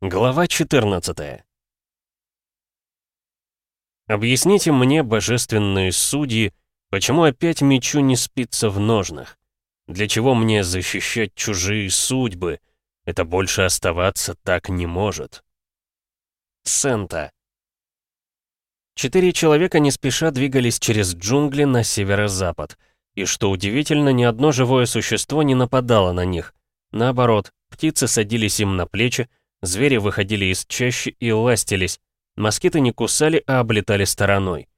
Глава 14 Объясните мне, божественные судьи, почему опять мечу не спится в ножнах? Для чего мне защищать чужие судьбы? Это больше оставаться так не может. Сента. Четыре человека не спеша двигались через джунгли на северо-запад. И что удивительно, ни одно живое существо не нападало на них. Наоборот, птицы садились им на плечи, Звери выходили из чащи и ластились. Москиты не кусали, а облетали стороной.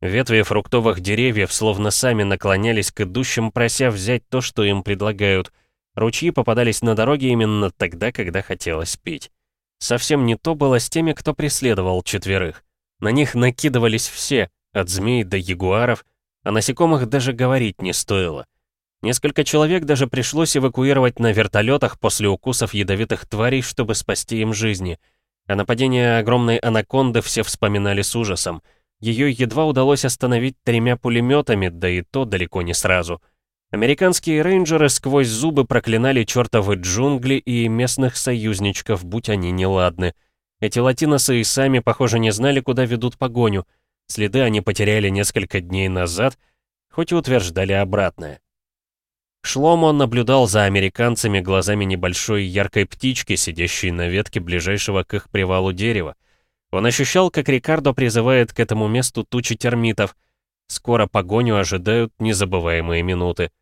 Ветви фруктовых деревьев словно сами наклонялись к идущим, прося взять то, что им предлагают. Ручьи попадались на дороге именно тогда, когда хотелось пить. Совсем не то было с теми, кто преследовал четверых. На них накидывались все, от змей до ягуаров, а насекомых даже говорить не стоило. Несколько человек даже пришлось эвакуировать на вертолетах после укусов ядовитых тварей, чтобы спасти им жизни. А нападение огромной анаконды все вспоминали с ужасом. Ее едва удалось остановить тремя пулеметами, да и то далеко не сразу. Американские рейнджеры сквозь зубы проклинали чертовы джунгли и местных союзничков, будь они неладны. Эти латиносы и сами, похоже, не знали, куда ведут погоню. Следы они потеряли несколько дней назад, хоть и утверждали обратное. Шломо наблюдал за американцами глазами небольшой яркой птички, сидящей на ветке ближайшего к их привалу дерева. Он ощущал, как Рикардо призывает к этому месту тучи термитов. Скоро погоню ожидают незабываемые минуты.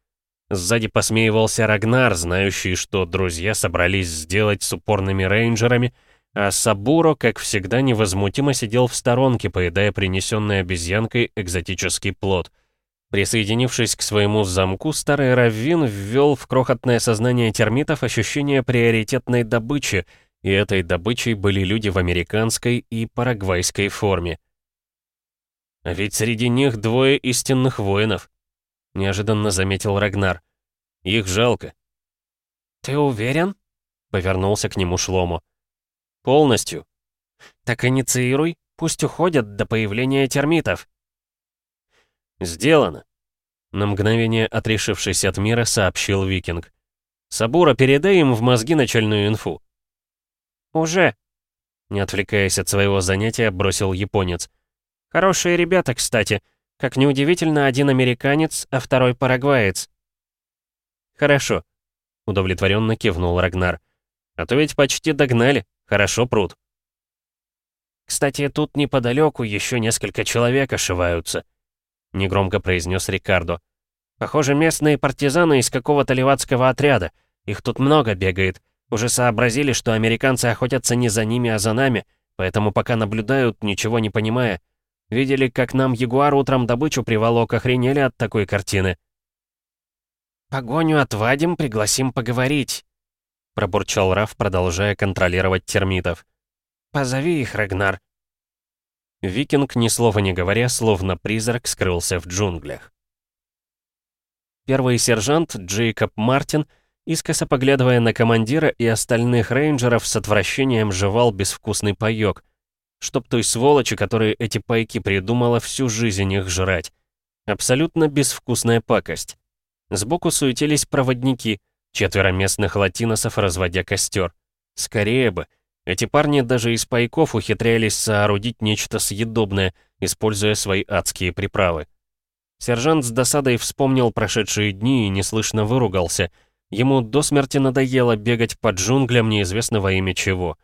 Сзади посмеивался Рагнар, знающий, что друзья собрались сделать с упорными рейнджерами, а Сабуро, как всегда, невозмутимо сидел в сторонке, поедая принесенный обезьянкой экзотический плод — Присоединившись к своему замку, старый Раввин ввел в крохотное сознание термитов ощущение приоритетной добычи, и этой добычей были люди в американской и парагвайской форме. «А ведь среди них двое истинных воинов», — неожиданно заметил Рагнар. «Их жалко». «Ты уверен?» — повернулся к нему Шлому. «Полностью». «Так инициируй, пусть уходят до появления термитов». «Сделано!» На мгновение отрешившись от мира, сообщил Викинг. «Сабура, передай им в мозги начальную инфу». «Уже!» Не отвлекаясь от своего занятия, бросил японец. «Хорошие ребята, кстати. Как неудивительно, один американец, а второй парагваец». «Хорошо», — удовлетворенно кивнул Рагнар. «А то ведь почти догнали. Хорошо пруд». «Кстати, тут неподалеку еще несколько человек ошиваются», негромко произнес Рикардо. «Похоже, местные партизаны из какого-то левацкого отряда. Их тут много бегает. Уже сообразили, что американцы охотятся не за ними, а за нами, поэтому пока наблюдают, ничего не понимая. Видели, как нам Ягуар утром добычу приволок, охренели от такой картины». «Погоню отвадим, пригласим поговорить», — пробурчал Раф, продолжая контролировать термитов. «Позови их, Рагнар. Викинг, ни слова не говоря, словно призрак, скрылся в джунглях. Первый сержант Джейкоб Мартин, искоса поглядывая на командира и остальных рейнджеров, с отвращением жевал безвкусный паёк. Чтоб той сволочи, которые эти пайки придумала, всю жизнь их жрать. Абсолютно безвкусная пакость. Сбоку суетились проводники, четверо местных латиносов, разводя костер. Скорее бы, эти парни даже из пайков ухитрялись соорудить нечто съедобное, используя свои адские приправы. Сержант с досадой вспомнил прошедшие дни и неслышно выругался. Ему до смерти надоело бегать по джунглям неизвестно во имя чего.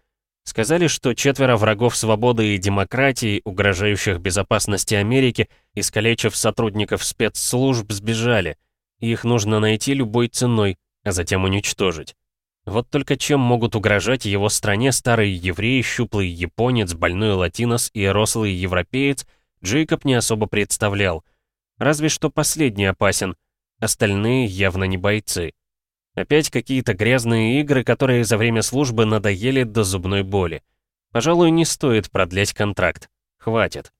Сказали, что четверо врагов свободы и демократии, угрожающих безопасности Америки, искалечив сотрудников спецслужб, сбежали. Их нужно найти любой ценой, а затем уничтожить. Вот только чем могут угрожать его стране старый еврей, щуплый японец, больной латинос и рослый европеец, Джейкоб не особо представлял. Разве что последний опасен. Остальные явно не бойцы. Опять какие-то грязные игры, которые за время службы надоели до зубной боли. Пожалуй, не стоит продлять контракт. Хватит.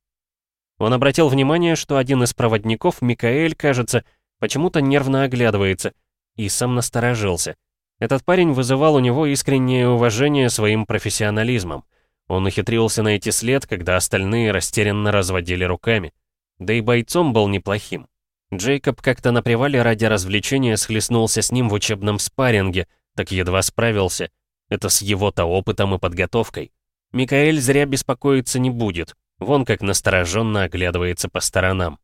Он обратил внимание, что один из проводников, Микаэль, кажется, почему-то нервно оглядывается, и сам насторожился — этот парень вызывал у него искреннее уважение своим профессионализмом. Он ухитрился найти след, когда остальные растерянно разводили руками. Да и бойцом был неплохим. Джейкоб как-то на привале ради развлечения схлестнулся с ним в учебном спарринге, так едва справился. Это с его-то опытом и подготовкой. Микаэль зря беспокоиться не будет. Вон как настороженно оглядывается по сторонам.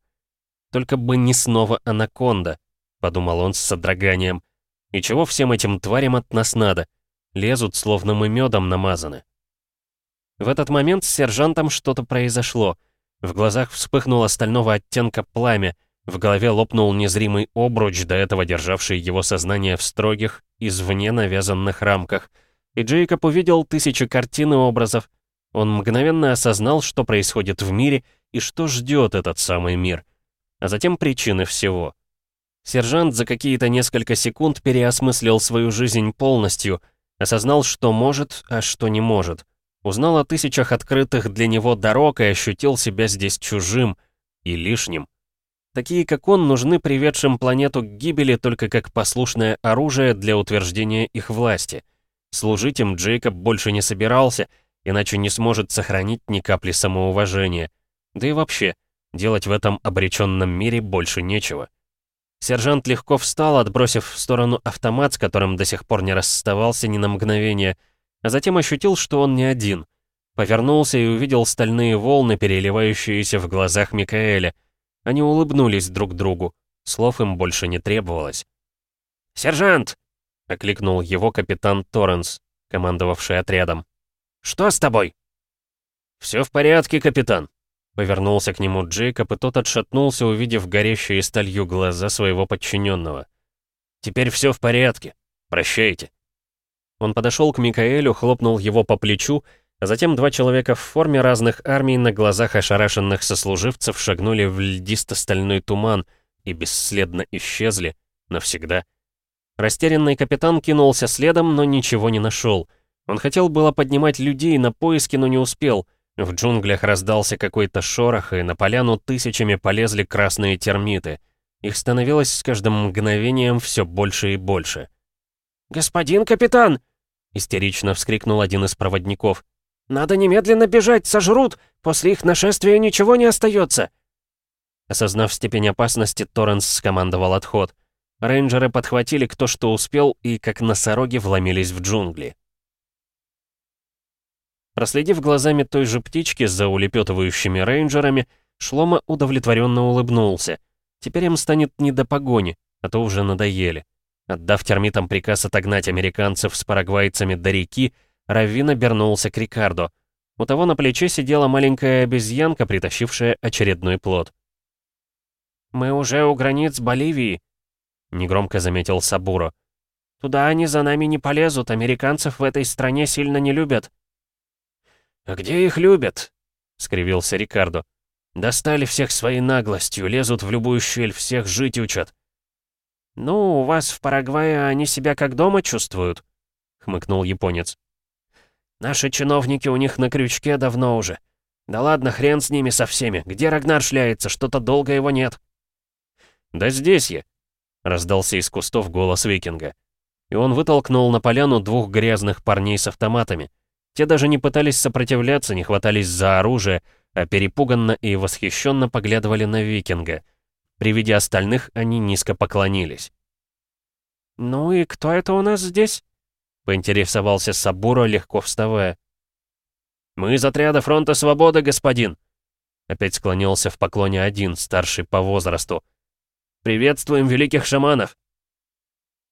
Только бы не снова анаконда, подумал он с содроганием. И чего всем этим тварям от нас надо? Лезут, словно мы медом намазаны. В этот момент с сержантом что-то произошло. В глазах вспыхнуло стального оттенка пламя, в голове лопнул незримый обруч, до этого державший его сознание в строгих, извне навязанных рамках. И Джейкоб увидел тысячи картин и образов. Он мгновенно осознал, что происходит в мире и что ждет этот самый мир. А затем причины всего. Сержант за какие-то несколько секунд переосмыслил свою жизнь полностью, осознал, что может, а что не может. Узнал о тысячах открытых для него дорог и ощутил себя здесь чужим и лишним. Такие, как он, нужны приведшим планету к гибели только как послушное оружие для утверждения их власти. Служить им Джейкоб больше не собирался, иначе не сможет сохранить ни капли самоуважения. Да и вообще, делать в этом обреченном мире больше нечего. Сержант легко встал, отбросив в сторону автомат, с которым до сих пор не расставался ни на мгновение, а затем ощутил, что он не один. Повернулся и увидел стальные волны, переливающиеся в глазах Микаэля — они улыбнулись друг другу. Слов им больше не требовалось. «Сержант!» — окликнул его капитан Торренс, командовавший отрядом. «Что с тобой?» «Все в порядке, капитан», — повернулся к нему Джейкоб, и тот отшатнулся, увидев горящие сталью глаза своего подчиненного. «Теперь все в порядке. Прощайте». Он подошел к Микаэлю, хлопнул его по плечу а затем два человека в форме разных армий на глазах ошарашенных сослуживцев шагнули в льдисто-стальной туман и бесследно исчезли навсегда. Растерянный капитан кинулся следом, но ничего не нашел. Он хотел было поднимать людей на поиски, но не успел. В джунглях раздался какой-то шорох, и на поляну тысячами полезли красные термиты. Их становилось с каждым мгновением все больше и больше. «Господин капитан!» — истерично вскрикнул один из проводников. «Надо немедленно бежать, сожрут! После их нашествия ничего не остается!» Осознав степень опасности, Торренс скомандовал отход. Рейнджеры подхватили кто что успел и, как носороги, вломились в джунгли. Проследив глазами той же птички за улепетывающими рейнджерами, Шлома удовлетворенно улыбнулся. Теперь им станет не до погони, а то уже надоели. Отдав термитам приказ отогнать американцев с парагвайцами до реки, Раввин обернулся к Рикардо. У того на плече сидела маленькая обезьянка, притащившая очередной плод. «Мы уже у границ Боливии», — негромко заметил Сабуро. «Туда они за нами не полезут, американцев в этой стране сильно не любят». «А где их любят?» — скривился Рикардо. «Достали всех своей наглостью, лезут в любую щель, всех жить учат». «Ну, у вас в Парагвае они себя как дома чувствуют?» — хмыкнул японец. Наши чиновники у них на крючке давно уже. Да ладно, хрен с ними со всеми. Где Рагнар шляется? Что-то долго его нет. Да здесь я. Раздался из кустов голос викинга. И он вытолкнул на поляну двух грязных парней с автоматами. Те даже не пытались сопротивляться, не хватались за оружие, а перепуганно и восхищенно поглядывали на викинга. При виде остальных они низко поклонились. «Ну и кто это у нас здесь?» Поинтересовался Сабуро, легко вставая. «Мы из отряда фронта свободы, господин!» Опять склонился в поклоне один, старший по возрасту. «Приветствуем великих шаманов!»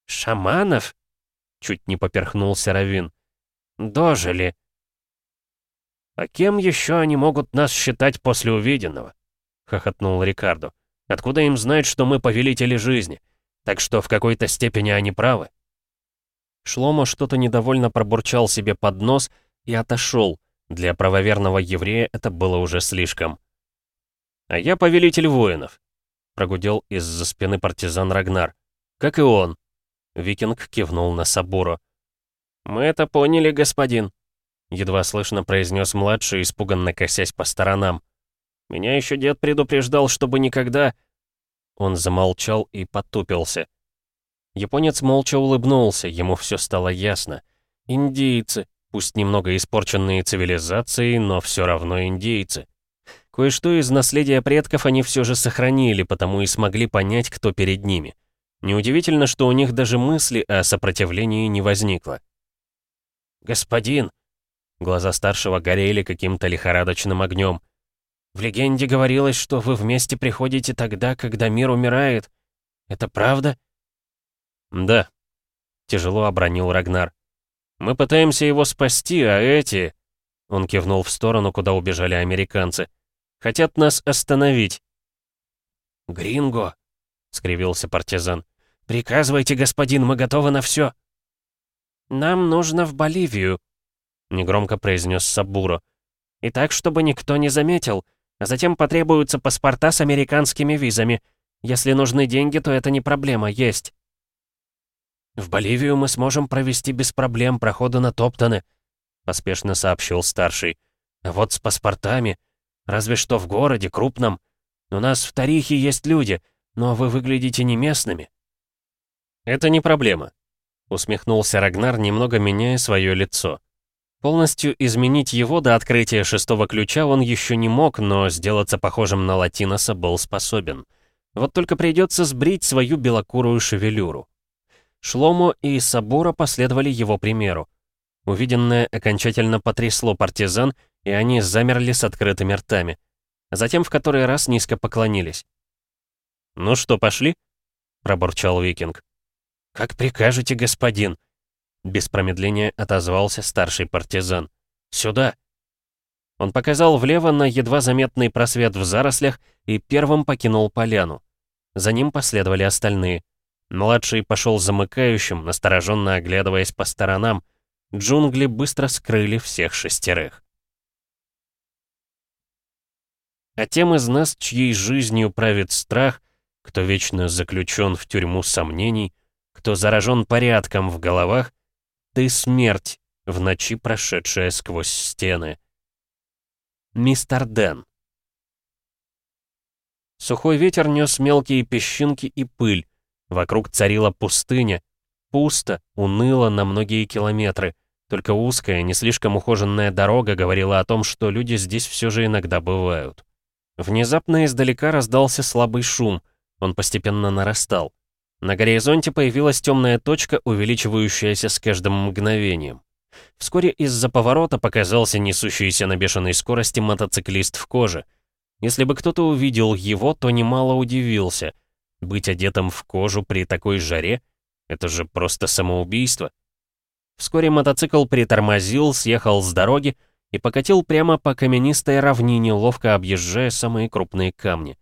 «Шаманов?» Чуть не поперхнулся Равин. «Дожили!» «А кем еще они могут нас считать после увиденного?» — хохотнул Рикардо. «Откуда им знать, что мы повелители жизни? Так что в какой-то степени они правы». Шломо что-то недовольно пробурчал себе под нос и отошел. Для правоверного еврея это было уже слишком. «А я повелитель воинов», — прогудел из-за спины партизан Рагнар. «Как и он». Викинг кивнул на Сабуру. «Мы это поняли, господин», — едва слышно произнес младший, испуганно косясь по сторонам. «Меня еще дед предупреждал, чтобы никогда...» Он замолчал и потупился. Японец молча улыбнулся, ему все стало ясно. Индейцы, пусть немного испорченные цивилизацией, но все равно индейцы. Кое-что из наследия предков они все же сохранили, потому и смогли понять, кто перед ними. Неудивительно, что у них даже мысли о сопротивлении не возникло. «Господин!» Глаза старшего горели каким-то лихорадочным огнем. «В легенде говорилось, что вы вместе приходите тогда, когда мир умирает. Это правда?» «Да», — тяжело обронил Рагнар. «Мы пытаемся его спасти, а эти...» Он кивнул в сторону, куда убежали американцы. «Хотят нас остановить». «Гринго», — скривился партизан. «Приказывайте, господин, мы готовы на все. «Нам нужно в Боливию», — негромко произнес Сабуро. «И так, чтобы никто не заметил. А затем потребуются паспорта с американскими визами. Если нужны деньги, то это не проблема, есть». «В Боливию мы сможем провести без проблем проходы натоптаны», — поспешно сообщил старший. «А вот с паспортами, разве что в городе, крупном. У нас в Тарихе есть люди, но вы выглядите не местными». «Это не проблема», — усмехнулся Рагнар, немного меняя свое лицо. Полностью изменить его до открытия шестого ключа он еще не мог, но сделаться похожим на Латиноса был способен. Вот только придется сбрить свою белокурую шевелюру. Шломо и Сабура последовали его примеру. Увиденное окончательно потрясло партизан, и они замерли с открытыми ртами. Затем в который раз низко поклонились. «Ну что, пошли?» — пробурчал викинг. «Как прикажете, господин!» Без промедления отозвался старший партизан. «Сюда!» Он показал влево на едва заметный просвет в зарослях и первым покинул поляну. За ним последовали остальные. Младший пошел замыкающим, настороженно оглядываясь по сторонам. Джунгли быстро скрыли всех шестерых. А тем из нас, чьей жизнью правит страх, кто вечно заключен в тюрьму сомнений, кто заражен порядком в головах, ты смерть, в ночи прошедшая сквозь стены. Мистер Дэн. Сухой ветер нес мелкие песчинки и пыль. Вокруг царила пустыня. Пусто, уныло на многие километры. Только узкая, не слишком ухоженная дорога говорила о том, что люди здесь все же иногда бывают. Внезапно издалека раздался слабый шум. Он постепенно нарастал. На горизонте появилась темная точка, увеличивающаяся с каждым мгновением. Вскоре из-за поворота показался несущийся на бешеной скорости мотоциклист в коже. Если бы кто-то увидел его, то немало удивился. Быть одетым в кожу при такой жаре — это же просто самоубийство. Вскоре мотоцикл притормозил, съехал с дороги и покатил прямо по каменистой равнине, ловко объезжая самые крупные камни.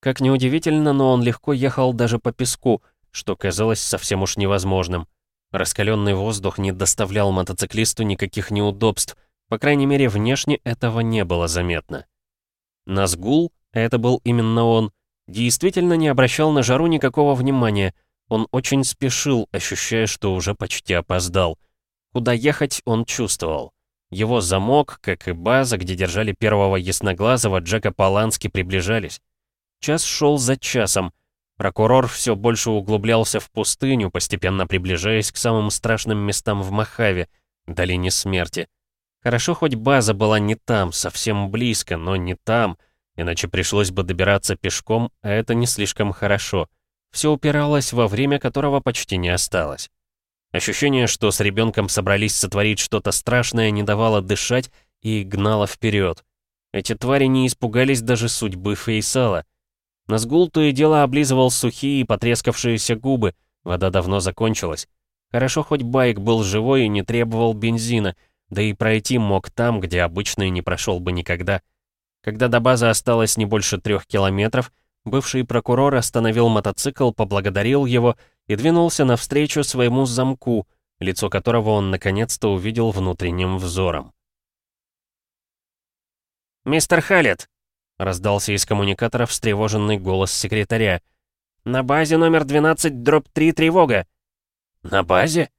Как неудивительно, но он легко ехал даже по песку — что казалось совсем уж невозможным. Раскаленный воздух не доставлял мотоциклисту никаких неудобств, по крайней мере, внешне этого не было заметно. Назгул, это был именно он, действительно не обращал на жару никакого внимания, он очень спешил, ощущая, что уже почти опоздал. Куда ехать он чувствовал. Его замок, как и база, где держали первого ясноглазого, Джека Полански приближались. Час шел за часом, Прокурор все больше углублялся в пустыню, постепенно приближаясь к самым страшным местам в Махаве, долине смерти. Хорошо, хоть база была не там, совсем близко, но не там, иначе пришлось бы добираться пешком, а это не слишком хорошо. Все упиралось во время, которого почти не осталось. Ощущение, что с ребенком собрались сотворить что-то страшное, не давало дышать и гнало вперед. Эти твари не испугались даже судьбы Фейсала. Назгул то и дело облизывал сухие и потрескавшиеся губы, вода давно закончилась. Хорошо, хоть байк был живой и не требовал бензина, да и пройти мог там, где обычный не прошел бы никогда. Когда до базы осталось не больше трех километров, бывший прокурор остановил мотоцикл, поблагодарил его и двинулся навстречу своему замку, лицо которого он наконец-то увидел внутренним взором. «Мистер Халет!» Раздался из коммуникатора встревоженный голос секретаря. «На базе номер 12, дробь 3, тревога!» «На базе?»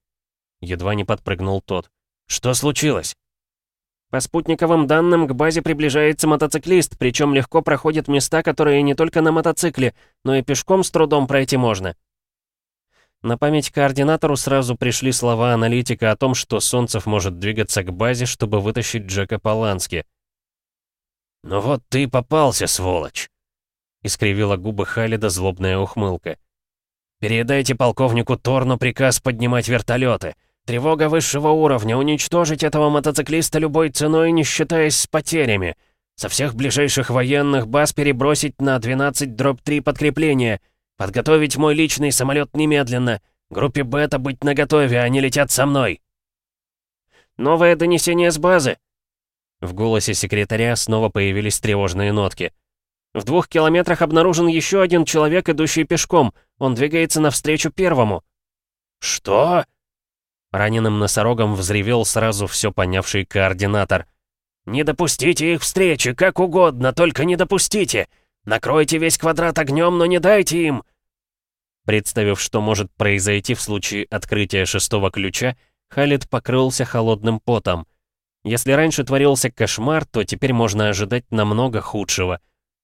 Едва не подпрыгнул тот. «Что случилось?» По спутниковым данным, к базе приближается мотоциклист, причем легко проходит места, которые не только на мотоцикле, но и пешком с трудом пройти можно. На память координатору сразу пришли слова аналитика о том, что Солнцев может двигаться к базе, чтобы вытащить Джека Полански. «Ну вот ты попался, сволочь!» — искривила губы Халида злобная ухмылка. «Передайте полковнику Торну приказ поднимать вертолеты. Тревога высшего уровня. Уничтожить этого мотоциклиста любой ценой, не считаясь с потерями. Со всех ближайших военных баз перебросить на 12 дробь 3 подкрепления. Подготовить мой личный самолет немедленно. Группе Бета быть наготове, они летят со мной. Новое донесение с базы. В голосе секретаря снова появились тревожные нотки. В двух километрах обнаружен еще один человек, идущий пешком. Он двигается навстречу первому. «Что?» Раненым носорогом взревел сразу все понявший координатор. «Не допустите их встречи, как угодно, только не допустите! Накройте весь квадрат огнем, но не дайте им!» Представив, что может произойти в случае открытия шестого ключа, Халид покрылся холодным потом. Если раньше творился кошмар, то теперь можно ожидать намного худшего.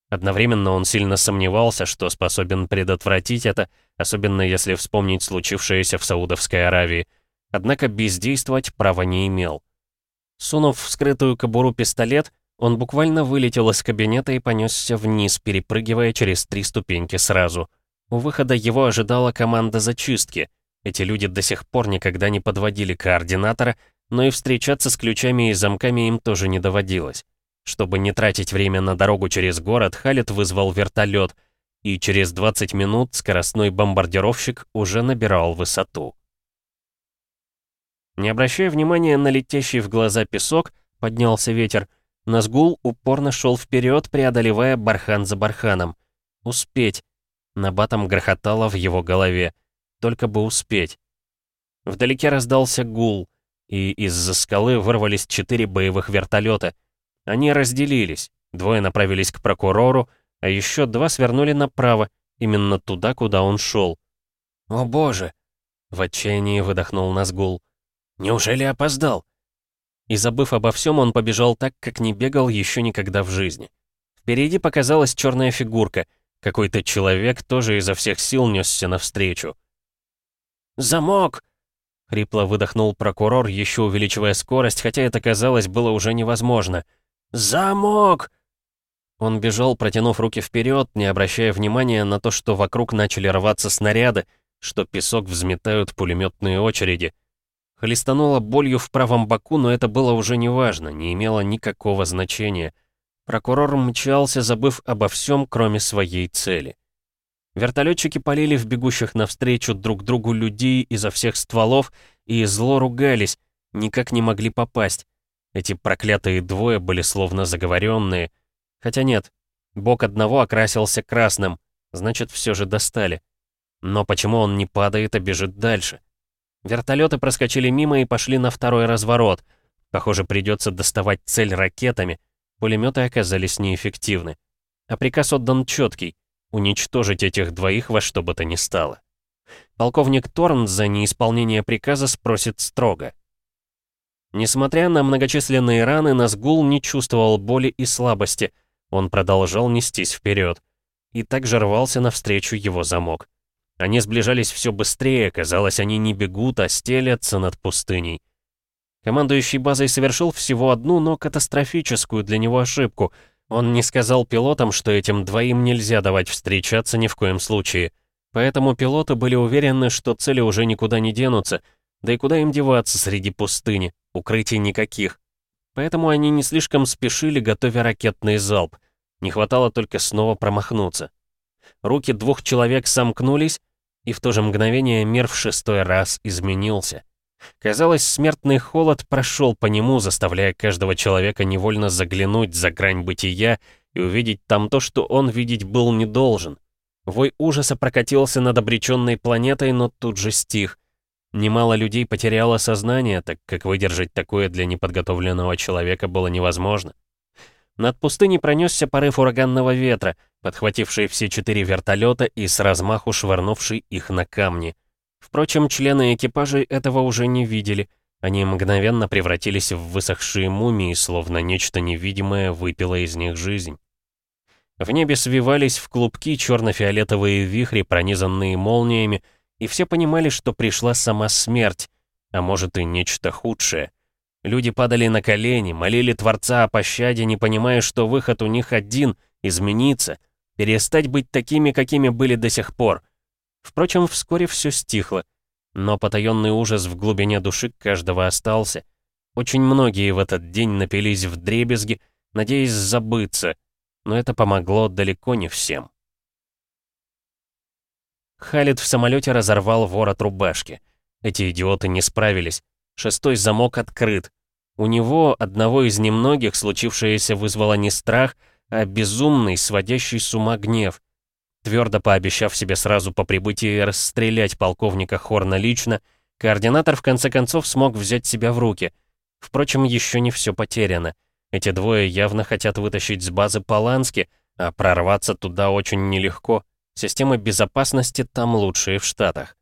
Одновременно он сильно сомневался, что способен предотвратить это, особенно если вспомнить случившееся в Саудовской Аравии. Однако бездействовать права не имел. Сунув в скрытую кобуру пистолет, он буквально вылетел из кабинета и понесся вниз, перепрыгивая через три ступеньки сразу. У выхода его ожидала команда зачистки. Эти люди до сих пор никогда не подводили координатора, но и встречаться с ключами и замками им тоже не доводилось. Чтобы не тратить время на дорогу через город, Халет вызвал вертолет, и через 20 минут скоростной бомбардировщик уже набирал высоту. Не обращая внимания на летящий в глаза песок, поднялся ветер. Назгул упорно шел вперед, преодолевая бархан за барханом. Успеть. Набатом грохотало в его голове. Только бы успеть. Вдалеке раздался гул, и из-за скалы вырвались четыре боевых вертолета. Они разделились. Двое направились к прокурору, а еще два свернули направо, именно туда, куда он шел. «О боже!» — в отчаянии выдохнул Назгул. Неужели опоздал? И забыв обо всем, он побежал так, как не бегал еще никогда в жизни. Впереди показалась черная фигурка. Какой-то человек тоже изо всех сил несся навстречу. «Замок!» — хрипло выдохнул прокурор, еще увеличивая скорость, хотя это, казалось, было уже невозможно. «Замок!» Он бежал, протянув руки вперед, не обращая внимания на то, что вокруг начали рваться снаряды, что песок взметают пулеметные очереди. Хлестануло болью в правом боку, но это было уже неважно, не имело никакого значения. Прокурор мчался, забыв обо всем, кроме своей цели. Вертолетчики полили в бегущих навстречу друг другу людей изо всех стволов и зло ругались, никак не могли попасть. Эти проклятые двое были словно заговоренные. Хотя нет, бок одного окрасился красным, значит, все же достали. Но почему он не падает, а бежит дальше? Вертолеты проскочили мимо и пошли на второй разворот. Похоже, придется доставать цель ракетами. Пулеметы оказались неэффективны. А приказ отдан четкий — уничтожить этих двоих во что бы то ни стало. Полковник Торн за неисполнение приказа спросит строго. Несмотря на многочисленные раны, Назгул не чувствовал боли и слабости. Он продолжал нестись вперед. И также рвался навстречу его замок. Они сближались все быстрее, казалось, они не бегут, а стелятся над пустыней. Командующий базой совершил всего одну, но катастрофическую для него ошибку. Он не сказал пилотам, что этим двоим нельзя давать встречаться ни в коем случае. Поэтому пилоты были уверены, что цели уже никуда не денутся, да и куда им деваться среди пустыни, укрытий никаких. Поэтому они не слишком спешили, готовя ракетный залп. Не хватало только снова промахнуться. Руки двух человек сомкнулись, и в то же мгновение мир в шестой раз изменился. Казалось, смертный холод прошел по нему, заставляя каждого человека невольно заглянуть за грань бытия и увидеть там то, что он видеть был не должен. Вой ужаса прокатился над обреченной планетой, но тут же стих. Немало людей потеряло сознание, так как выдержать такое для неподготовленного человека было невозможно. Над пустыней пронесся порыв ураганного ветра, подхвативший все четыре вертолета и с размаху швырнувший их на камни. Впрочем, члены экипажей этого уже не видели. Они мгновенно превратились в высохшие мумии, словно нечто невидимое выпило из них жизнь. В небе свивались в клубки черно-фиолетовые вихри, пронизанные молниями, и все понимали, что пришла сама смерть, а может и нечто худшее — Люди падали на колени, молили Творца о пощаде, не понимая, что выход у них один — измениться, перестать быть такими, какими были до сих пор. Впрочем, вскоре все стихло. Но потаенный ужас в глубине души каждого остался. Очень многие в этот день напились в дребезги, надеясь забыться, но это помогло далеко не всем. Халид в самолете разорвал ворот рубашки. Эти идиоты не справились. Шестой замок открыт. У него, одного из немногих, случившееся вызвало не страх, а безумный, сводящий с ума гнев. Твердо пообещав себе сразу по прибытии расстрелять полковника Хорна лично, координатор в конце концов смог взять себя в руки. Впрочем, еще не все потеряно. Эти двое явно хотят вытащить с базы Полански, а прорваться туда очень нелегко. Системы безопасности там лучшие в Штатах.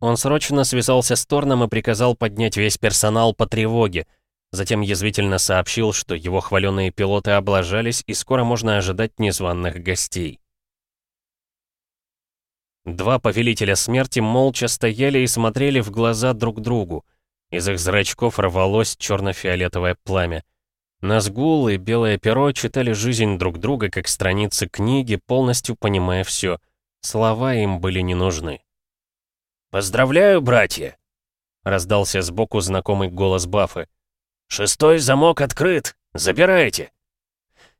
Он срочно связался с Торном и приказал поднять весь персонал по тревоге. Затем язвительно сообщил, что его хваленые пилоты облажались и скоро можно ожидать незваных гостей. Два повелителя смерти молча стояли и смотрели в глаза друг другу. Из их зрачков рвалось черно-фиолетовое пламя. Назгул и Белое Перо читали жизнь друг друга как страницы книги, полностью понимая все. Слова им были не нужны. «Поздравляю, братья!» — раздался сбоку знакомый голос Баффы. «Шестой замок открыт! Забирайте!»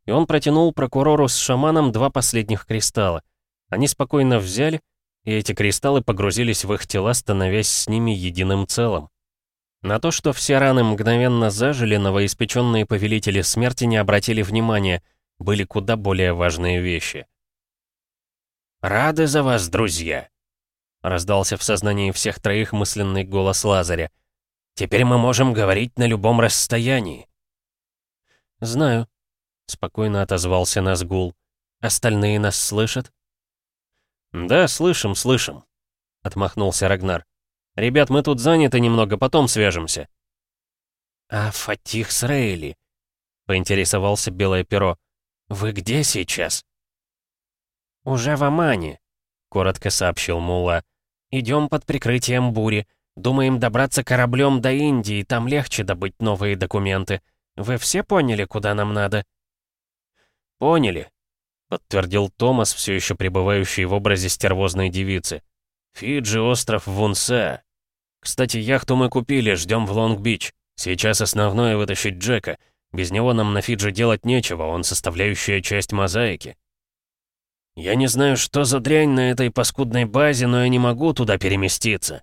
И он протянул прокурору с шаманом два последних кристалла. Они спокойно взяли, и эти кристаллы погрузились в их тела, становясь с ними единым целым. На то, что все раны мгновенно зажили, новоиспеченные повелители смерти не обратили внимания, были куда более важные вещи. «Рады за вас, друзья!» Раздался в сознании всех троих мысленный голос Лазаря. «Теперь мы можем говорить на любом расстоянии». «Знаю», — спокойно отозвался Назгул. «Остальные нас слышат?» «Да, слышим, слышим», — отмахнулся Рагнар. Ребят, мы тут заняты немного, потом свяжемся». «А Фатих с Рейли?» — поинтересовался Белое Перо. «Вы где сейчас?» «Уже в Амане», — коротко сообщил Мула. «Идем под прикрытием бури. Думаем добраться кораблем до Индии, там легче добыть новые документы. Вы все поняли, куда нам надо?» «Поняли», — подтвердил Томас, все еще пребывающий в образе стервозной девицы. Фиджи, остров Вунсе. Кстати, яхту мы купили, ждем в Лонг-Бич. Сейчас основное вытащить Джека. Без него нам на Фиджи делать нечего, он составляющая часть мозаики. Я не знаю, что за дрянь на этой паскудной базе, но я не могу туда переместиться.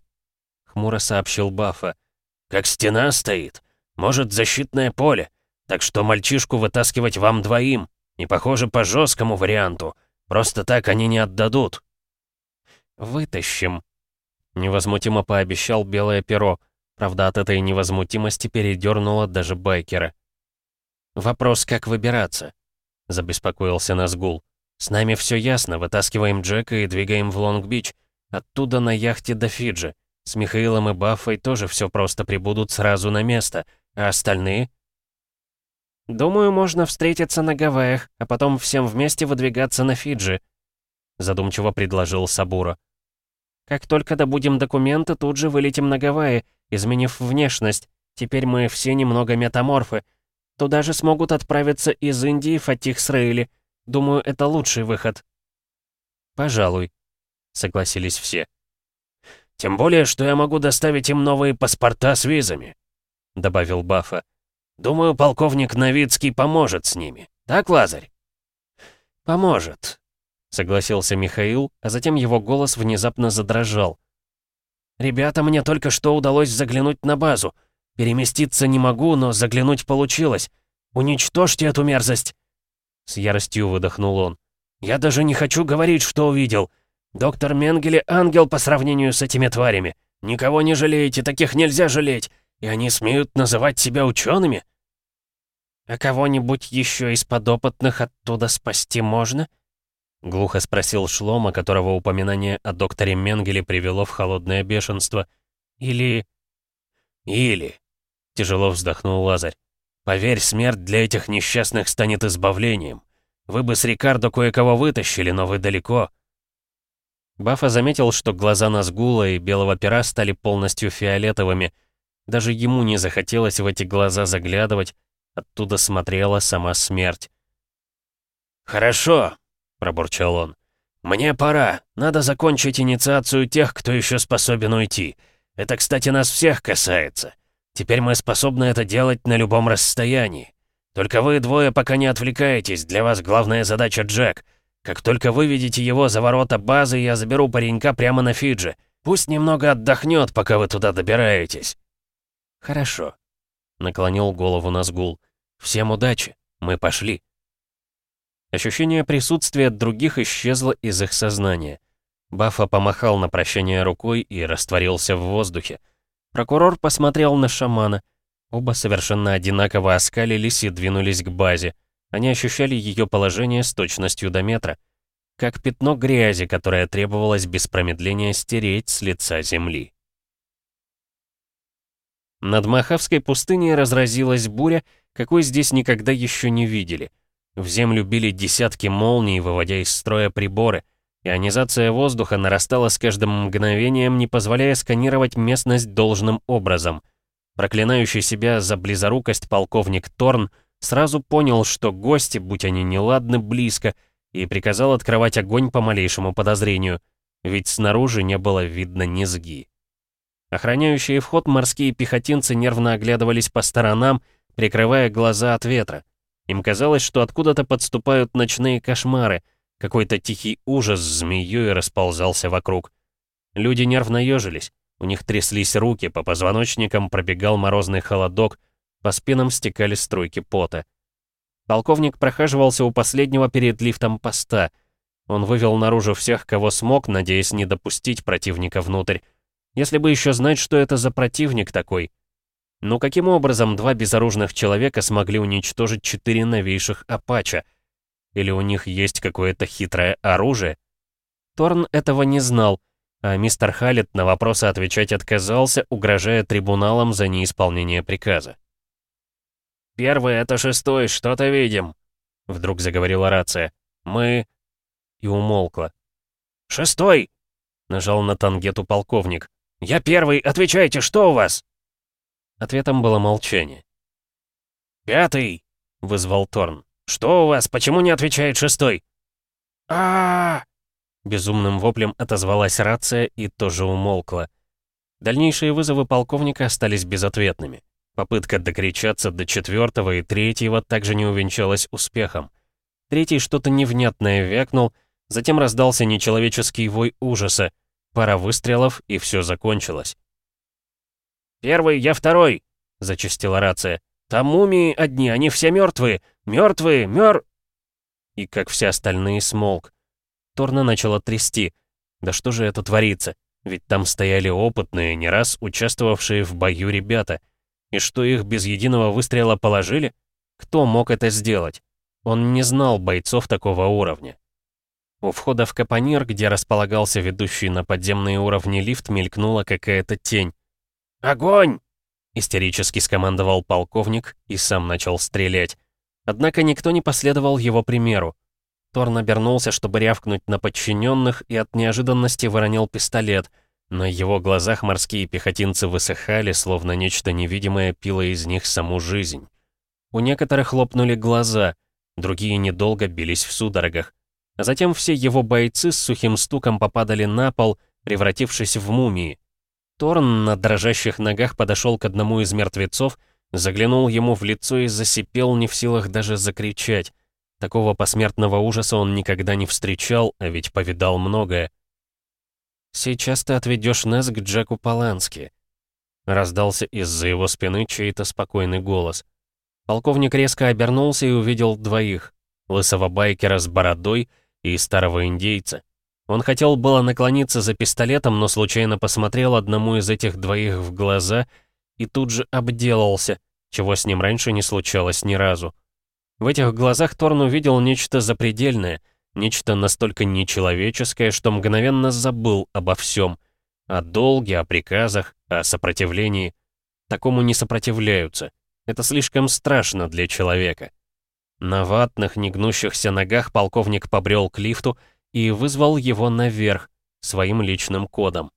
Хмуро сообщил Баффа. Как стена стоит. Может, защитное поле. Так что мальчишку вытаскивать вам двоим. Не похоже по жесткому варианту. Просто так они не отдадут. «Вытащим», — невозмутимо пообещал Белое Перо. Правда, от этой невозмутимости передернуло даже байкера. «Вопрос, как выбираться?» — забеспокоился Назгул. «С нами все ясно, вытаскиваем Джека и двигаем в Лонг-Бич. Оттуда на яхте до Фиджи. С Михаилом и Баффой тоже все просто прибудут сразу на место. А остальные?» «Думаю, можно встретиться на Гавайях, а потом всем вместе выдвигаться на Фиджи», задумчиво предложил Сабура. Как только добудем документы, тут же вылетим на Гавайи, изменив внешность. Теперь мы все немного метаморфы. Туда же смогут отправиться из Индии Фатих с. Думаю, это лучший выход». «Пожалуй», — согласились все. «Тем более, что я могу доставить им новые паспорта с визами», — добавил Баффа. «Думаю, полковник Новицкий поможет с ними. Так, Лазарь?» «Поможет», — согласился Михаил, а затем его голос внезапно задрожал. «Ребята, мне только что удалось заглянуть на базу. Переместиться не могу, но заглянуть получилось. Уничтожьте эту мерзость!» С яростью выдохнул он. «Я даже не хочу говорить, что увидел. Доктор Менгеле — ангел по сравнению с этими тварями. Никого не жалеете, таких нельзя жалеть. И они смеют называть себя учеными?» «А кого-нибудь еще из подопытных оттуда спасти можно?» — глухо спросил Шлома, которого упоминание о докторе Менгеле привело в холодное бешенство. «Или...» «Или...» — тяжело вздохнул Лазарь. «Поверь, смерть для этих несчастных станет избавлением. Вы бы с Рикардо кое-кого вытащили, но вы далеко». Бафа заметил, что глаза Назгула и Белого Пера стали полностью фиолетовыми. Даже ему не захотелось в эти глаза заглядывать, оттуда смотрела сама смерть. «Хорошо», — пробурчал он. «Мне пора. Надо закончить инициацию тех, кто еще способен уйти. Это, кстати, нас всех касается. Теперь мы способны это делать на любом расстоянии. Только вы двое пока не отвлекаетесь, для вас главная задача Джек. Как только выведете его за ворота базы, я заберу паренька прямо на Фиджи. Пусть немного отдохнет, пока вы туда добираетесь». «Хорошо», — наклонил голову Назгул. «Всем удачи, мы пошли». Ощущение присутствия других исчезло из их сознания. Баффа помахал на прощание рукой и растворился в воздухе. Прокурор посмотрел на шамана. Оба совершенно одинаково оскалились и двинулись к базе. Они ощущали ее положение с точностью до метра. Как пятно грязи, которое требовалось без промедления стереть с лица земли. Над Махавской пустыней разразилась буря, какой здесь никогда еще не видели. В землю били десятки молний, выводя из строя приборы. Ионизация воздуха нарастала с каждым мгновением, не позволяя сканировать местность должным образом. Проклинающий себя за близорукость полковник Торн сразу понял, что гости, будь они неладны, близко, и приказал открывать огонь по малейшему подозрению, ведь снаружи не было видно низги. Охраняющие вход морские пехотинцы нервно оглядывались по сторонам, прикрывая глаза от ветра. Им казалось, что откуда-то подступают ночные кошмары, какой-то тихий ужас змеей расползался вокруг. Люди нервно ежились, у них тряслись руки, по позвоночникам пробегал морозный холодок, по спинам стекали струйки пота. Полковник прохаживался у последнего перед лифтом поста. Он вывел наружу всех, кого смог, надеясь не допустить противника внутрь. Если бы еще знать, что это за противник такой. Но каким образом два безоружных человека смогли уничтожить четыре новейших «Апача»? Или у них есть какое-то хитрое оружие? Торн этого не знал, а мистер Халлет на вопросы отвечать отказался, угрожая трибуналам за неисполнение приказа. «Первый — это шестой, что-то видим», — вдруг заговорила рация. «Мы...» И умолкла. «Шестой!» — нажал на тангету полковник. «Я первый, отвечайте, что у вас?» Ответом было молчание. «Пятый!» — вызвал Торн. «Что у вас? Почему не отвечает шестой?» а, Безумным воплем отозвалась рация и тоже умолкла. Дальнейшие вызовы полковника остались безответными. Попытка докричаться до четвертого и третьего также не увенчалась успехом. Третий что-то невнятное вякнул, затем раздался нечеловеческий вой ужаса, пара выстрелов, и все закончилось. «Первый, я второй!» — зачастила рация. «Там мумии одни, они все мертвые! Мертвые, мер...» И как все остальные смолк. Торна начала трясти. Да что же это творится? Ведь там стояли опытные, не раз участвовавшие в бою ребята. И что их без единого выстрела положили? Кто мог это сделать? Он не знал бойцов такого уровня. У входа в Капонир, где располагался ведущий на подземные уровни лифт, мелькнула какая-то тень. «Огонь!» — истерически скомандовал полковник и сам начал стрелять. Однако никто не последовал его примеру. Торн обернулся, чтобы рявкнуть на подчиненных, и от неожиданности выронил пистолет. На его глазах морские пехотинцы высыхали, словно нечто невидимое пило из них саму жизнь. У некоторых лопнули глаза, другие недолго бились в судорогах. А затем все его бойцы с сухим стуком попадали на пол, превратившись в мумии. Торн на дрожащих ногах подошел к одному из мертвецов, заглянул ему в лицо и засипел, не в силах даже закричать. Такого посмертного ужаса он никогда не встречал, а ведь повидал многое. «Сейчас ты отведешь нас к Джеку Полански», — раздался из-за его спины чей-то спокойный голос. Полковник резко обернулся и увидел двоих — лысого байкера с бородой и старого индейца. Он хотел было наклониться за пистолетом, но случайно посмотрел одному из этих двоих в глаза и тут же обделался, чего с ним раньше не случалось ни разу. В этих глазах Торн увидел нечто запредельное, нечто настолько нечеловеческое, что мгновенно забыл обо всем. О долге, о приказах, о сопротивлении. Такому не сопротивляются. Это слишком страшно для человека. На ватных, негнущихся ногах полковник побрел к лифту и вызвал его наверх своим личным кодом.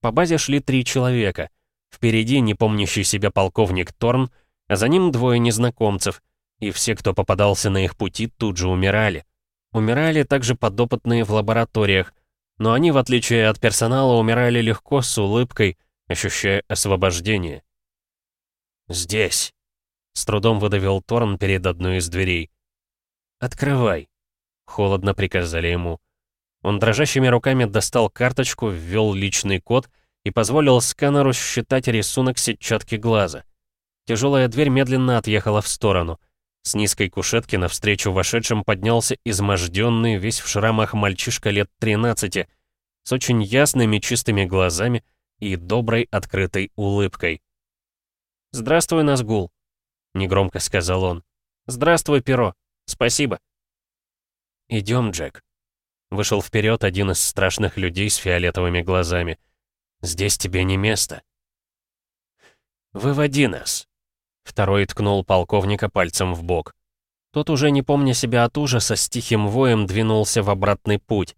По базе шли три человека. Впереди непомнящий себя полковник Торн, а за ним двое незнакомцев, и все, кто попадался на их пути, тут же умирали. Умирали также подопытные в лабораториях. Но они, в отличие от персонала, умирали легко, с улыбкой, ощущая освобождение. «Здесь», — с трудом выдавил Торн перед одной из дверей. «Открывай», — холодно приказали ему. Он дрожащими руками достал карточку, ввел личный код и позволил сканеру считать рисунок сетчатки глаза. Тяжелая дверь медленно отъехала в сторону. С низкой кушетки навстречу вошедшим поднялся изможденный, весь в шрамах мальчишка лет 13, с очень ясными чистыми глазами и доброй открытой улыбкой. «Здравствуй, Назгул», — негромко сказал он. «Здравствуй, Перо. Спасибо». «Идем, Джек». Вышел вперед один из страшных людей с фиолетовыми глазами. «Здесь тебе не место». «Выводи нас», Второй ткнул полковника пальцем в бок. Тот, уже не помня себя от ужаса, с тихим воем двинулся в обратный путь.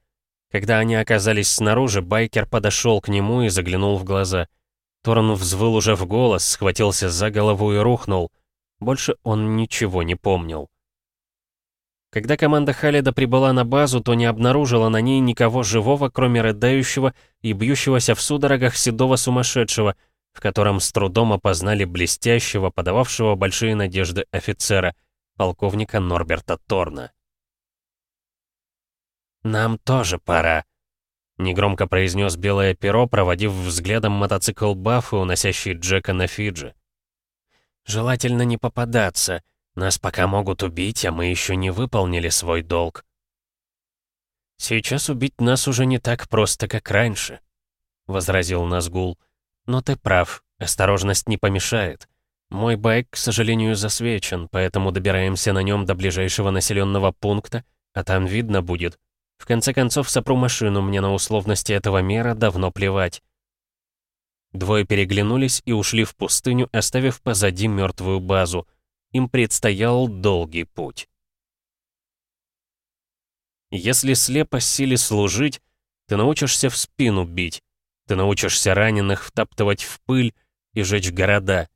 Когда они оказались снаружи, байкер подошел к нему и заглянул в глаза. Торн взвыл уже в голос, схватился за голову и рухнул. Больше он ничего не помнил. Когда команда Халида прибыла на базу, то не обнаружила на ней никого живого, кроме рыдающего и бьющегося в судорогах седого сумасшедшего, в котором с трудом опознали блестящего, подававшего большие надежды офицера, полковника Норберта Торна. «Нам тоже пора», — негромко произнес белое перо, проводив взглядом мотоцикл Баффа, уносящий Джека на Фиджи. «Желательно не попадаться. Нас пока могут убить, а мы еще не выполнили свой долг». «Сейчас убить нас уже не так просто, как раньше», — возразил Назгул. Но ты прав, осторожность не помешает. Мой байк, к сожалению, засвечен, поэтому добираемся на нем до ближайшего населенного пункта, а там видно будет. В конце концов, сопру машину, мне на условности этого мира давно плевать. Двое переглянулись и ушли в пустыню, оставив позади мертвую базу. Им предстоял долгий путь. Если слепо силе служить, ты научишься в спину бить, ты научишься раненых втаптывать в пыль и жечь города.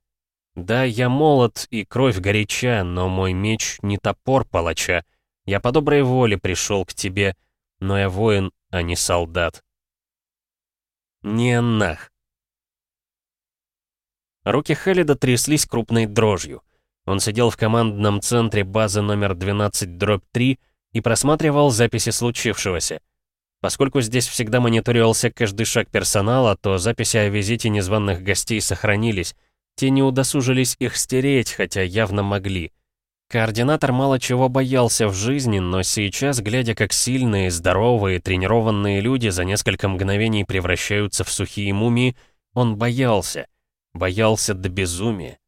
Да, я молод и кровь горяча, но мой меч не топор палача. Я по доброй воле пришел к тебе, но я воин, а не солдат. Не нах. Руки Хелида тряслись крупной дрожью. Он сидел в командном центре базы номер 12-3 и просматривал записи случившегося. Поскольку здесь всегда мониторировался каждый шаг персонала, то записи о визите незваных гостей сохранились. Те не удосужились их стереть, хотя явно могли. Координатор мало чего боялся в жизни, но сейчас, глядя как сильные, здоровые, тренированные люди за несколько мгновений превращаются в сухие мумии, он боялся. Боялся до безумия.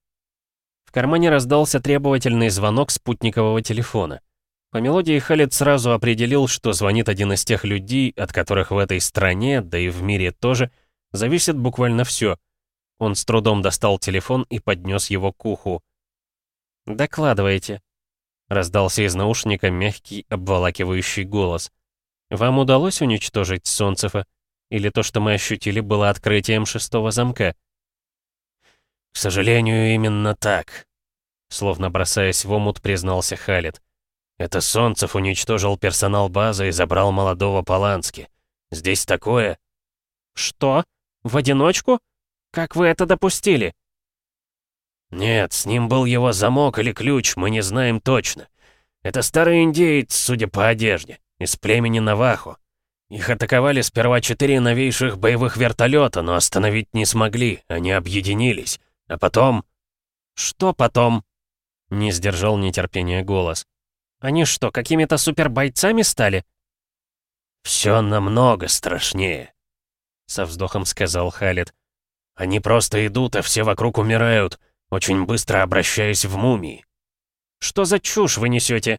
В кармане раздался требовательный звонок спутникового телефона. По мелодии Халид сразу определил, что звонит один из тех людей, от которых в этой стране, да и в мире тоже, зависит буквально все. Он с трудом достал телефон и поднес его к уху. «Докладывайте», — раздался из наушника мягкий, обволакивающий голос. «Вам удалось уничтожить Солнцева? Или то, что мы ощутили, было открытием шестого замка?» «К сожалению, именно так», — словно бросаясь в омут, признался Халид. Это Солнцев уничтожил персонал базы и забрал молодого Полански. Здесь такое...» «Что? В одиночку? Как вы это допустили?» «Нет, с ним был его замок или ключ, мы не знаем точно. Это старый индеец, судя по одежде, из племени Навахо. Их атаковали сперва четыре новейших боевых вертолета, но остановить не смогли, они объединились. А потом...» «Что потом?» — не сдержал нетерпения голос. Они что, какими-то супербойцами стали?» «Все намного страшнее», — со вздохом сказал Халид. «Они просто идут, а все вокруг умирают, очень быстро обращаясь в мумии». «Что за чушь вы несете?»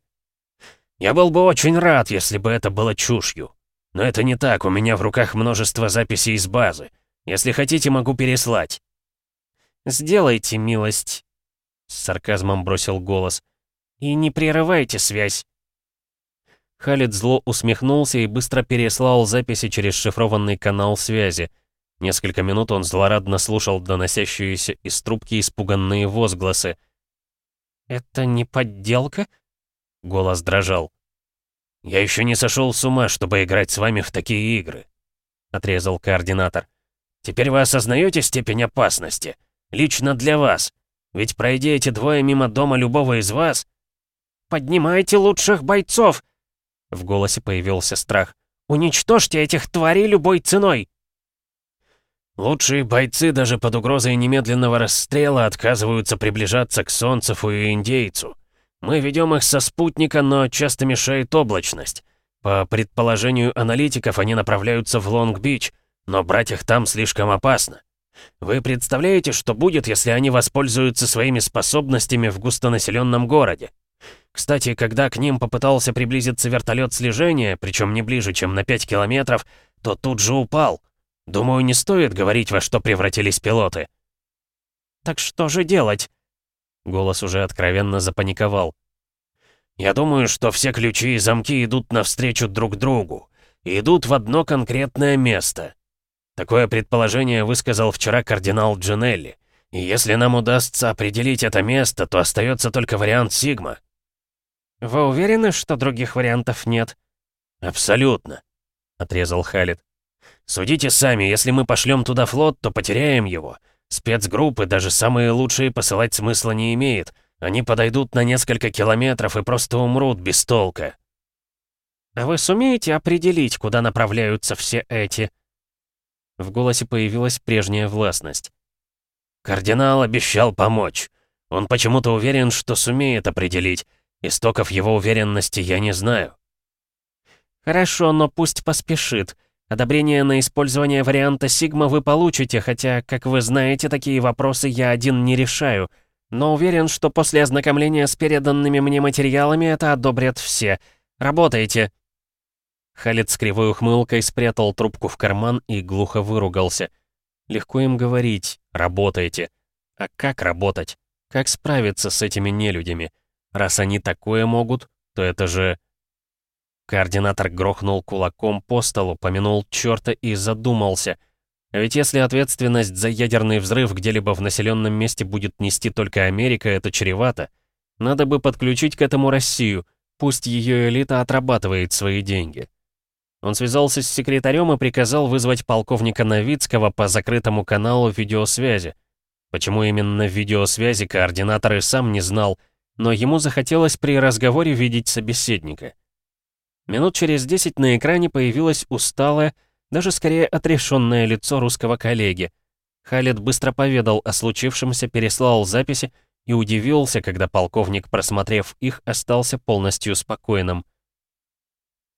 «Я был бы очень рад, если бы это было чушью. Но это не так, у меня в руках множество записей из базы. Если хотите, могу переслать». «Сделайте милость», — с сарказмом бросил голос. И не прерывайте связь. Халид зло усмехнулся и быстро переслал записи через шифрованный канал связи. Несколько минут он злорадно слушал доносящиеся из трубки испуганные возгласы. «Это не подделка?» Голос дрожал. Я еще не сошел с ума, чтобы играть с вами в такие игры», — отрезал координатор. «Теперь вы осознаете степень опасности? Лично для вас. Ведь пройдя эти двое мимо дома любого из вас...» «Поднимайте лучших бойцов!» В голосе появился страх. «Уничтожьте этих тварей любой ценой!» Лучшие бойцы даже под угрозой немедленного расстрела отказываются приближаться к Солнцеву и Индейцу. Мы ведем их со спутника, но часто мешает облачность. По предположению аналитиков, они направляются в Лонг-Бич, но брать их там слишком опасно. Вы представляете, что будет, если они воспользуются своими способностями в густонаселенном городе? Кстати, когда к ним попытался приблизиться вертолет слежения, причем не ближе, чем на 5 километров, то тут же упал — Думаю, не стоит говорить, во что превратились пилоты. Так что же делать? Голос уже откровенно запаниковал. Я думаю, что все ключи и замки идут навстречу друг другу. И идут в одно конкретное место. Такое предположение высказал вчера кардинал Джинелли. И если нам удастся определить это место, то остается только вариант Сигма. Вы уверены, что других вариантов нет? Абсолютно, отрезал Халид. Судите сами, если мы пошлем туда флот, то потеряем его. Спецгруппы, даже самые лучшие, посылать смысла не имеет. Они подойдут на несколько километров и просто умрут без толка. А вы сумеете определить, куда направляются все эти? В голосе появилась прежняя властность. Кардинал обещал помочь. Он почему-то уверен, что сумеет определить. Истоков его уверенности я не знаю. Хорошо, но пусть поспешит. Одобрение на использование варианта Сигма вы получите, хотя, как вы знаете, такие вопросы я один не решаю. Но уверен, что после ознакомления с переданными мне материалами это одобрят все. Работайте!» Халид с кривой ухмылкой спрятал трубку в карман и глухо выругался. Легко им говорить «работайте». А как работать? Как справиться с этими нелюдями? Раз они такое могут, то это же Координатор грохнул кулаком по столу, помянул черта и задумался. А ведь если ответственность за ядерный взрыв где-либо в населенном месте будет нести только Америка, это чревато. Надо бы подключить к этому Россию, пусть ее элита отрабатывает свои деньги. Он связался с секретарем и приказал вызвать полковника Новицкого по закрытому каналу видеосвязи. Почему именно видеосвязи координатор и сам не знал, но ему захотелось при разговоре видеть собеседника. Минут через десять на экране появилось усталое, даже скорее отрешенное лицо русского коллеги. Халид быстро поведал о случившемся, переслал записи и удивился, когда полковник, просмотрев их, остался полностью спокойным.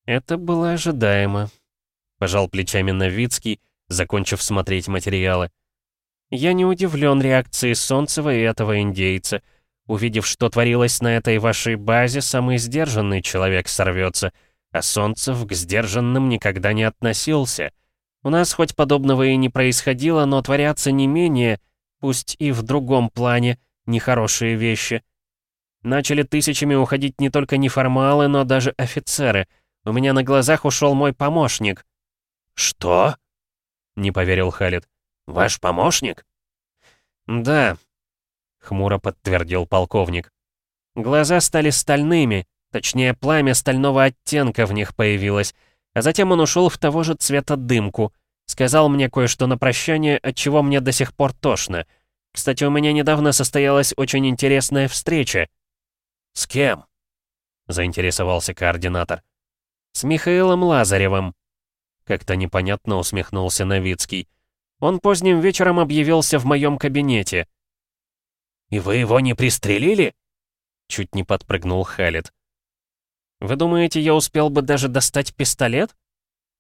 «Это было ожидаемо», — пожал плечами Новицкий, закончив смотреть материалы. «Я не удивлен реакцией Солнцева и этого индейца. Увидев, что творилось на этой вашей базе, самый сдержанный человек сорвется — а Солнцев к сдержанным никогда не относился. У нас хоть подобного и не происходило, но творятся не менее, пусть и в другом плане, нехорошие вещи. Начали тысячами уходить не только неформалы, но даже офицеры. У меня на глазах ушел мой помощник. «Что?» — не поверил Халид. «Ваш помощник?» «Да», — хмуро подтвердил полковник. «Глаза стали стальными, Точнее, пламя стального оттенка в них появилось. А затем он ушел в того же цвета дымку. Сказал мне кое-что на прощание, от чего мне до сих пор тошно. Кстати, у меня недавно состоялась очень интересная встреча. «С кем?» — заинтересовался координатор. «С Михаилом Лазаревым». Как-то непонятно усмехнулся Новицкий. Он поздним вечером объявился в моем кабинете. «И вы его не пристрелили?» Чуть не подпрыгнул Халит. «Вы думаете, я успел бы даже достать пистолет?»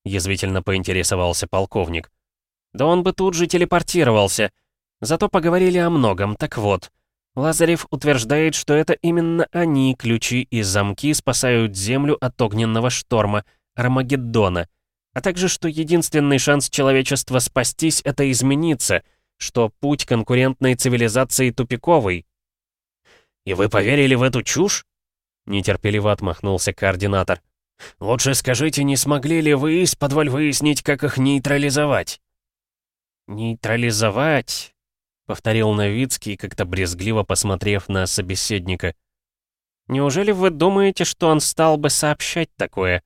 Язвительно поинтересовался полковник. «Да он бы тут же телепортировался. Зато поговорили о многом, так вот. Лазарев утверждает, что это именно они, ключи и замки, спасают Землю от огненного шторма, Армагеддона, а также, что единственный шанс человечества спастись — это измениться, что путь конкурентной цивилизации тупиковый. «И вы поверили в эту чушь?» Нетерпеливо отмахнулся координатор. «Лучше скажите, не смогли ли вы из подваль выяснить, как их нейтрализовать?» «Нейтрализовать?» — повторил Новицкий, как-то брезгливо посмотрев на собеседника. Неужели вы думаете, что он стал бы сообщать такое?»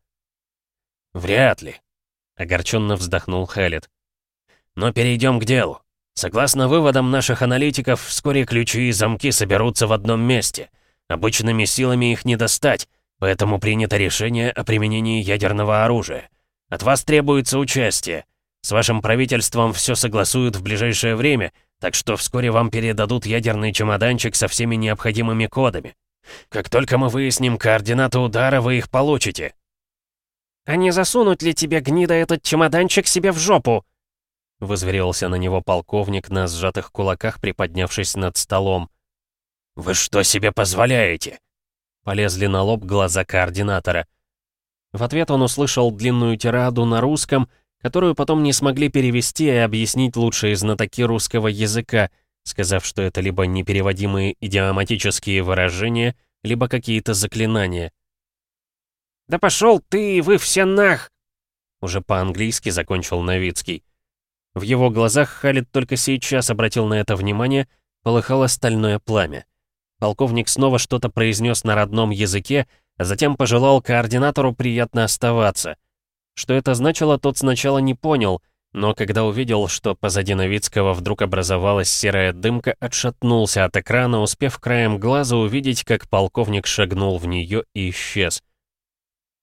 «Вряд ли», — огорченно вздохнул Халет. «Но перейдем к делу. Согласно выводам наших аналитиков, вскоре ключи и замки соберутся в одном месте. Обычными силами их не достать, поэтому принято решение о применении ядерного оружия. От вас требуется участие. С вашим правительством все согласуют в ближайшее время, так что вскоре вам передадут ядерный чемоданчик со всеми необходимыми кодами. Как только мы выясним координаты удара, вы их получите». «А не засунуть ли тебе, гнида, этот чемоданчик себе в жопу?» Возверился на него полковник на сжатых кулаках, приподнявшись над столом. «Вы что себе позволяете?» Полезли на лоб глаза координатора. В ответ он услышал длинную тираду на русском, которую потом не смогли перевести и объяснить лучшие знатоки русского языка, сказав, что это либо непереводимые идиоматические выражения, либо какие-то заклинания. «Да пошел ты вы все нах!» Уже по-английски закончил Новицкий. В его глазах Халид только сейчас обратил на это внимание, полыхало стальное пламя. Полковник снова что-то произнес на родном языке, а затем пожелал координатору приятно оставаться. Что это значило, тот сначала не понял, но когда увидел, что позади Новицкого вдруг образовалась серая дымка, отшатнулся от экрана, успев краем глаза увидеть, как полковник шагнул в нее и исчез.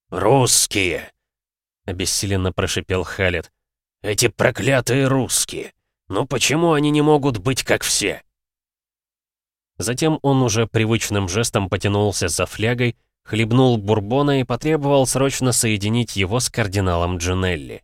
«Русские!» — обессиленно прошипел Халет. «Эти проклятые русские! Ну почему они не могут быть как все?» Затем он уже привычным жестом потянулся за флягой, хлебнул бурбона и потребовал срочно соединить его с кардиналом Джинелли.